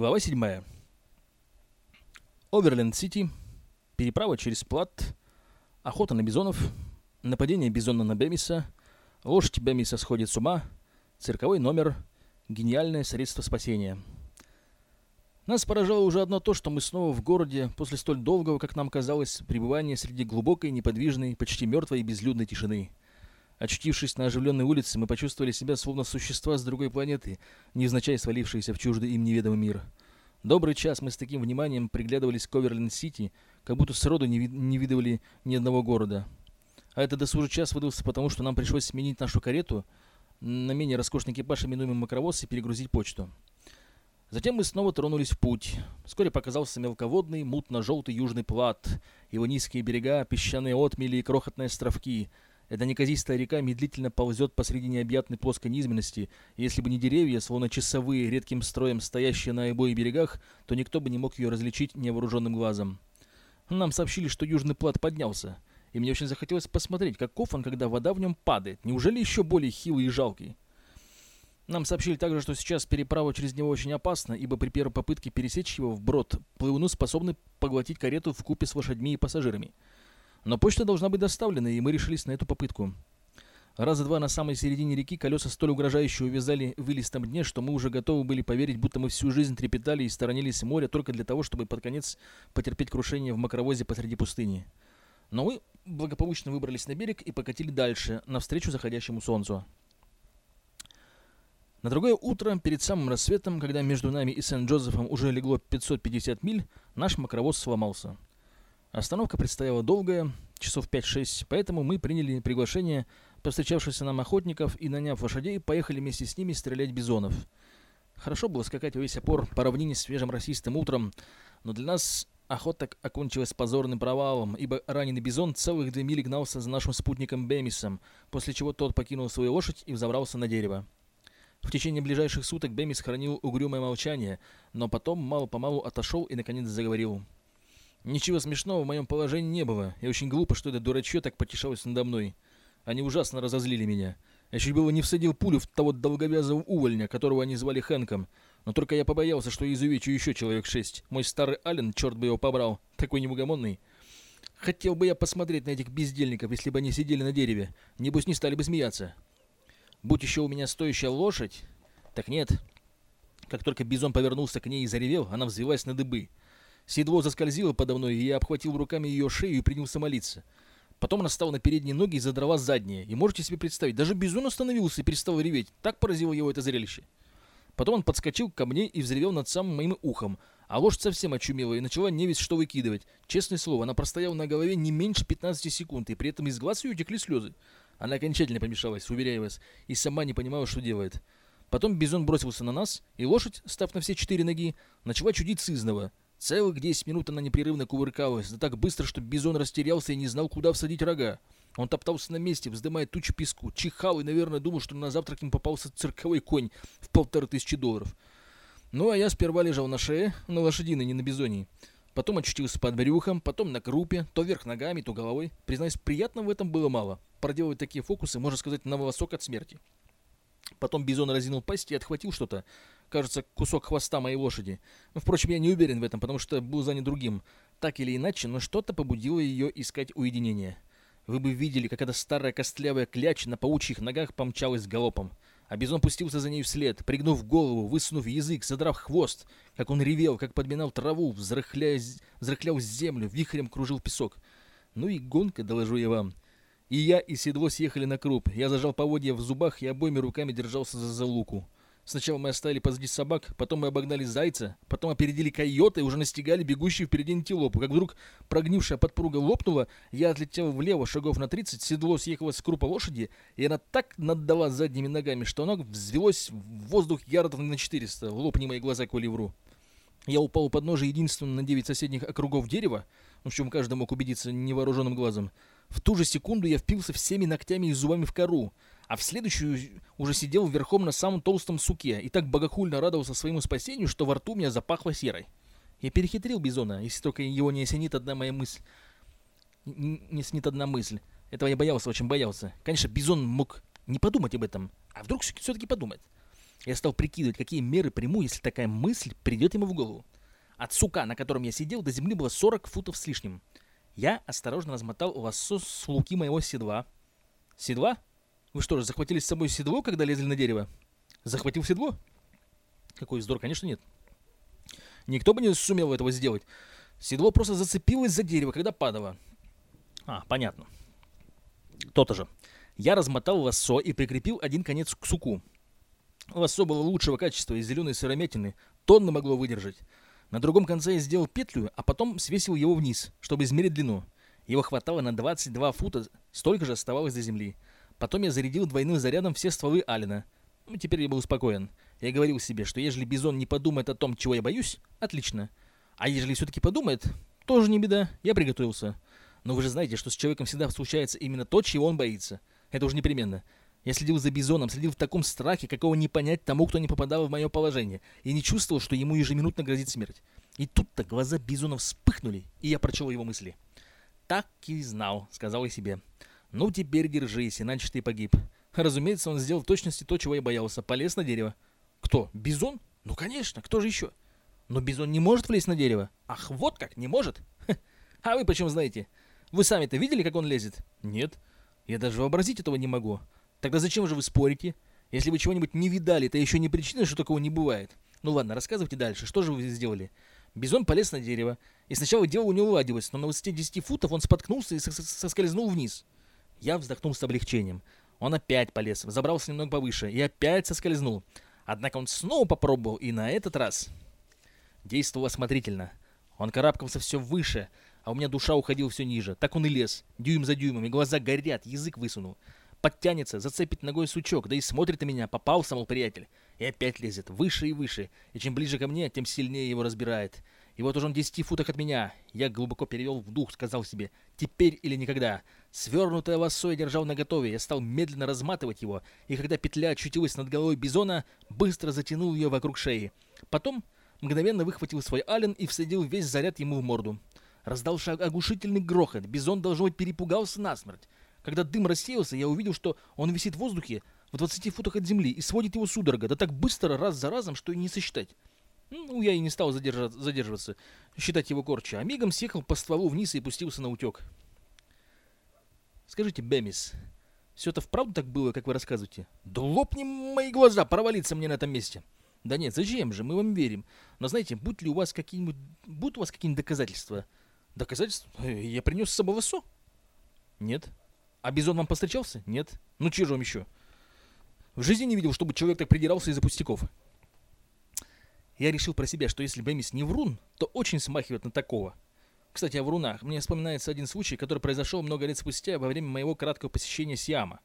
Глава 7. Оверленд-Сити, переправа через Плат, охота на бизонов, нападение бизона на Бемиса, лошадь Бемиса сходит с ума, цирковой номер, гениальное средство спасения. Нас поражало уже одно то, что мы снова в городе после столь долгого, как нам казалось, пребывания среди глубокой, неподвижной, почти мертвой и безлюдной тишины. Очутившись на оживленной улице, мы почувствовали себя словно существа с другой планеты, невзначай свалившиеся в чуждый им неведомый мир. Добрый час мы с таким вниманием приглядывались к Оверленд-Сити, как будто сроду не, ви не видывали ни одного города. А этот досужий час выдался потому, что нам пришлось сменить нашу карету на менее роскошный экипаж, именуемый макровоз, и перегрузить почту. Затем мы снова тронулись в путь. Вскоре показался мелководный, мутно-желтый южный плат, его низкие берега, песчаные отмели и крохотные островки — эта неказистая река медлительно ползет посреди необъятной плоской низменности, и если бы не деревья, словно часовые, редким строем стоящие на обоих берегах, то никто бы не мог ее различить невооруженным глазом. Нам сообщили, что южный плат поднялся, и мне очень захотелось посмотреть, каков он, когда вода в нем падает. Неужели еще более хилый и жалкий? Нам сообщили также, что сейчас переправа через него очень опасна, ибо при первой попытке пересечь его вброд плывуны способны поглотить карету в купе с лошадьми и пассажирами. Но почта должна быть доставлена, и мы решились на эту попытку. Раза два на самой середине реки колеса столь угрожающе увязали в илистом дне, что мы уже готовы были поверить, будто мы всю жизнь трепетали и сторонились моря только для того, чтобы под конец потерпеть крушение в макровозе посреди пустыни. Но мы благополучно выбрались на берег и покатили дальше, навстречу заходящему солнцу. На другое утро, перед самым рассветом, когда между нами и Сент-Джозефом уже легло 550 миль, наш макровоз сломался. Остановка предстояла долгая, часов 5-6, поэтому мы приняли приглашение повстречавшихся нам охотников и, наняв лошадей, поехали вместе с ними стрелять бизонов. Хорошо было скакать весь опор по равнине свежим расистым утром, но для нас охота окончилась позорным провалом, ибо раненый бизон целых две мили гнался за нашим спутником Бемисом, после чего тот покинул свою лошадь и взобрался на дерево. В течение ближайших суток Бемис хранил угрюмое молчание, но потом мало-помалу отошел и наконец заговорил. Ничего смешного в моем положении не было, и очень глупо, что это дурачье так потешалось надо мной. Они ужасно разозлили меня. Я чуть было не всадил пулю в того долговязого увольня, которого они звали Хэнком. Но только я побоялся, что изувечу еще человек шесть. Мой старый Ален, черт бы его побрал, такой неугомонный. Хотел бы я посмотреть на этих бездельников, если бы они сидели на дереве. Небось, не стали бы смеяться. Будь еще у меня стоящая лошадь... Так нет. Как только Бизон повернулся к ней и заревел, она взвелась на дыбы. Седло заскользило подо мной, и я обхватил руками ее шею и принялся молиться. Потом она стала на передние ноги и задрала задние. И можете себе представить, даже Бизон остановился и перестал реветь. Так поразило его это зрелище. Потом он подскочил ко мне и взревел над самым моим ухом. А лошадь совсем очумела и начала невесть что выкидывать. Честное слово, она простояла на голове не меньше 15 секунд, и при этом из глаз ее текли слезы. Она окончательно помешалась, уверяю вас, и сама не понимала, что делает. Потом Бизон бросился на нас, и лошадь, став на все четыре ноги, начала чудить сызново. Целых десять минут она непрерывно кувыркалась, да так быстро, что Бизон растерялся и не знал, куда всадить рога. Он топтался на месте, вздымая тучу песку, чихал и, наверное, думал, что на завтрак им попался цирковой конь в полторы тысячи долларов. Ну, а я сперва лежал на шее, на лошадиной, не на бизоне. Потом очутился под брюхом, потом на крупе, то вверх ногами, то головой. Признаюсь, приятно в этом было мало. Проделывать такие фокусы, можно сказать, на волосок от смерти. Потом Бизон разинул пасть и отхватил что-то. Кажется, кусок хвоста моей лошади. Впрочем, я не уверен в этом, потому что был занят другим. Так или иначе, но что-то побудило ее искать уединение. Вы бы видели, как эта старая костлявая кляча на паучьих ногах помчалась галопом. А Бизон пустился за ней вслед, пригнув голову, высунув язык, задрав хвост. Как он ревел, как подминал траву, взрыхлял землю, вихрем кружил песок. Ну и гонка, доложу я вам. И я, и седло съехали на круп. Я зажал поводья в зубах и обоими руками держался за залуку. Сначала мы оставили позади собак, потом мы обогнали зайца, потом опередили койота и уже настигали бегущую впереди антилопу. Как вдруг прогнившая подпруга лопнула, я отлетел влево шагов на 30, седло съехало с крупа лошади, и она так наддала задними ногами, что оно взвелось в воздух ярдов на 400. Лопни мои глаза, коли вру. Я упал у подножия единственного на девять соседних округов дерева, в чем каждый мог убедиться невооруженным глазом. В ту же секунду я впился всеми ногтями и зубами в кору, а в следующую уже сидел верхом на самом толстом суке и так богохульно радовался своему спасению, что во рту меня запахло серой. Я перехитрил Бизона, если только его не осенит одна моя мысль. Не снит одна мысль. Этого я боялся, очень боялся. Конечно, Бизон мог не подумать об этом, а вдруг все-таки подумать. Я стал прикидывать, какие меры приму, если такая мысль придет ему в голову. От сука, на котором я сидел, до земли было 40 футов с лишним. Я осторожно размотал лассо с луки моего седла. Седла? Вы что же, захватили с собой седло, когда лезли на дерево? Захватил седло? Какой вздор, конечно, нет. Никто бы не сумел этого сделать. Седло просто зацепилось за дерево, когда падало. А, понятно. То-то же. Я размотал лассо и прикрепил один конец к суку. Лассо было лучшего качества из зеленой сыромятины, тонны могло выдержать. На другом конце я сделал петлю, а потом свесил его вниз, чтобы измерить длину. Его хватало на 22 фута, столько же оставалось до земли. Потом я зарядил двойным зарядом все стволы Алина. Ну, теперь я был спокоен. Я говорил себе, что ежели Бизон не подумает о том, чего я боюсь, отлично. А ежели все-таки подумает, тоже не беда, я приготовился. Но вы же знаете, что с человеком всегда случается именно то, чего он боится. Это уже непременно. Я следил за Бизоном, следил в таком страхе, какого не понять тому, кто не попадал в мое положение, и не чувствовал, что ему ежеминутно грозит смерть. И тут-то глаза Бизона вспыхнули, и я прочел его мысли. «Так и знал», — сказал я себе. «Ну, теперь держись, иначе ты погиб». Разумеется, он сделал в точности то, чего я боялся. Полез на дерево. Кто? Бизон? Ну, конечно, кто же еще? Но Бизон не может влезть на дерево. Ах, вот как, не может? А вы почему знаете? Вы сами-то видели, как он лезет? Нет. Я даже вообразить этого не могу. Тогда зачем же вы спорите? Если вы чего-нибудь не видали, это еще не причина, что такого не бывает. Ну ладно, рассказывайте дальше. Что же вы сделали? Бизон полез на дерево. И сначала дело не уладилось, но на высоте 10 футов он споткнулся и соскользнул вниз. Я вздохнул с облегчением. Он опять полез, забрался немного повыше и опять соскользнул. Однако он снова попробовал, и на этот раз действовал осмотрительно. Он карабкался все выше, а у меня душа уходила все ниже. Так он и лез, дюйм за дюймом, и глаза горят, язык высунул подтянется, зацепит ногой сучок, да и смотрит на меня, попался, мол, приятель. И опять лезет, выше и выше, и чем ближе ко мне, тем сильнее его разбирает. И вот уже он в десяти футах от меня. Я глубоко перевел в дух, сказал себе, теперь или никогда. Свернутое лассо я держал наготове, я стал медленно разматывать его, и когда петля очутилась над головой бизона, быстро затянул ее вокруг шеи. Потом мгновенно выхватил свой ален и всадил весь заряд ему в морду. Раздался оглушительный грохот, бизон, должно быть, перепугался насмерть. Когда дым рассеялся, я увидел, что он висит в воздухе в 20 футах от земли и сводит его судорога, да так быстро, раз за разом, что и не сосчитать. Ну, я и не стал задерживаться, задерживаться считать его корча, а мигом съехал по стволу вниз и пустился на утек. Скажите, Бемис, все это вправду так было, как вы рассказываете? Да лопни мои глаза, провалиться мне на этом месте. Да нет, зачем же, мы вам верим. Но знаете, будь ли у вас какие-нибудь... Будут у вас какие-нибудь доказательства? Доказательства? Э, я принес с собой лосо? Нет. А Бизон вам постречался? Нет. Ну вам еще? В жизни не видел, чтобы человек так придирался из-за пустяков. Я решил про себя, что если Бэмис не врун, то очень смахивает на такого. Кстати, о врунах. Мне вспоминается один случай, который произошел много лет спустя во время моего краткого посещения Сиама.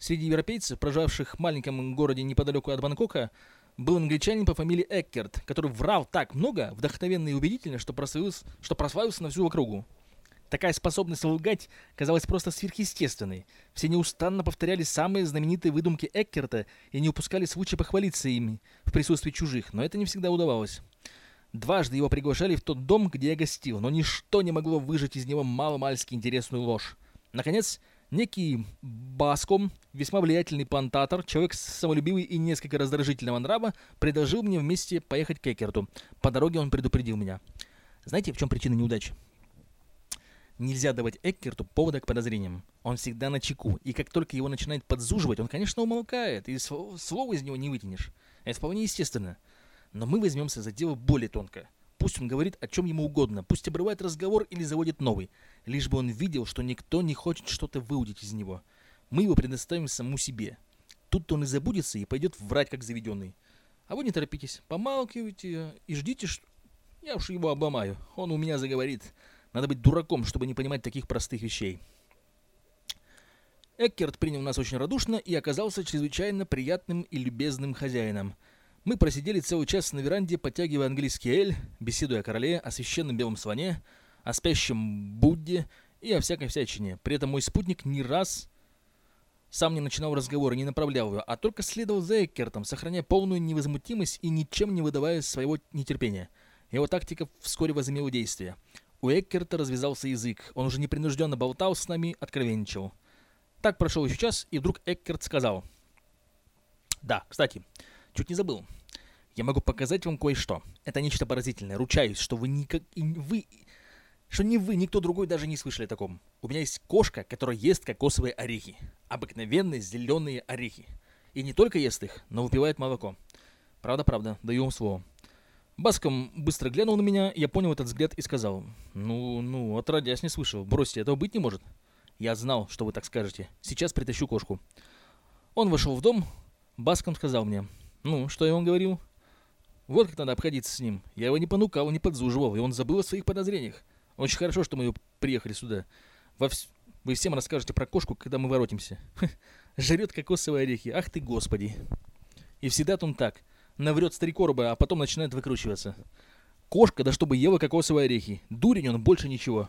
Среди европейцев, проживавших в маленьком городе неподалеку от Бангкока, был англичанин по фамилии Эккерт, который врал так много, вдохновенно и убедительно, что прославился, что прославился на всю округу. Такая способность лгать казалась просто сверхъестественной. Все неустанно повторяли самые знаменитые выдумки Эккерта и не упускали случая похвалиться ими в присутствии чужих, но это не всегда удавалось. Дважды его приглашали в тот дом, где я гостил, но ничто не могло выжать из него мало-мальски интересную ложь. Наконец, некий Баском, весьма влиятельный плантатор, человек самолюбивый и несколько раздражительного нрава, предложил мне вместе поехать к Эккерту. По дороге он предупредил меня. Знаете, в чем причина неудачи? Нельзя давать Эккерту повода к подозрениям. Он всегда на чеку, и как только его начинает подзуживать, он, конечно, умолкает, и слова из него не вытянешь. Это вполне естественно. Но мы возьмемся за дело более тонко. Пусть он говорит о чем ему угодно, пусть обрывает разговор или заводит новый, лишь бы он видел, что никто не хочет что-то выудить из него. Мы его предоставим саму себе. Тут он и забудется и пойдет врать, как заведенный. А вы не торопитесь, помалкивайте и ждите, что... Я уж его обломаю, он у меня заговорит. Надо быть дураком, чтобы не понимать таких простых вещей. Эккерт принял нас очень радушно и оказался чрезвычайно приятным и любезным хозяином. Мы просидели целый час на веранде, подтягивая английский эль, беседуя о короле, о священном белом слоне, о спящем Будде и о всякой всячине. При этом мой спутник ни раз сам не начинал разговор и не направлял его, а только следовал за Эккертом, сохраняя полную невозмутимость и ничем не выдавая своего нетерпения. Его тактика вскоре возымела действие. У Эккерта развязался язык. Он уже непринужденно болтал с нами, откровенничал. Так прошел еще час, и вдруг Эккерт сказал. «Да, кстати, Чуть не забыл. Я могу показать вам кое-что. Это нечто поразительное. Ручаюсь, что вы никак... Вы... Что ни вы, никто другой даже не слышали о таком. У меня есть кошка, которая ест кокосовые орехи. Обыкновенные зеленые орехи. И не только ест их, но выпивает молоко. Правда-правда, даю вам слово. Баском быстро глянул на меня, я понял этот взгляд и сказал. Ну, ну, отродясь не слышал. Бросьте, этого быть не может. Я знал, что вы так скажете. Сейчас притащу кошку. Он вошел в дом. Баском сказал мне. Ну, что я вам говорил? Вот как надо обходиться с ним. Я его не понукал, не подзуживал, и он забыл о своих подозрениях. Очень хорошо, что мы приехали сюда. Во вс... Вы всем расскажете про кошку, когда мы воротимся. Жрет кокосовые орехи. Ах ты, господи. И всегда он так. Наврет старикорба, а потом начинает выкручиваться. Кошка, да чтобы ела кокосовые орехи. Дурень он, больше ничего.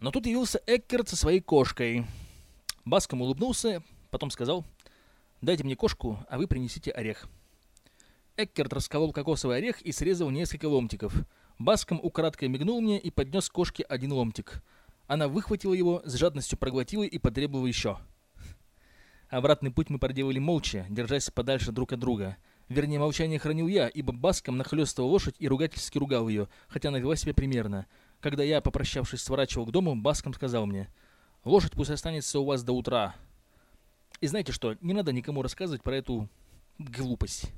Но тут явился Эккерт со своей кошкой. Баском улыбнулся, потом сказал, «Дайте мне кошку, а вы принесите орех». Эккерт расколол кокосовый орех и срезал несколько ломтиков. Баском украдкой мигнул мне и поднес кошке один ломтик. Она выхватила его, с жадностью проглотила и потребовала еще. Обратный путь мы проделали молча, держась подальше друг от друга. Вернее, молчание хранил я, ибо Баском нахлёстывал лошадь и ругательски ругал ее, хотя она вела себя примерно. Когда я, попрощавшись, сворачивал к дому, Баском сказал мне, «Лошадь пусть останется у вас до утра». И знаете что, не надо никому рассказывать про эту глупость.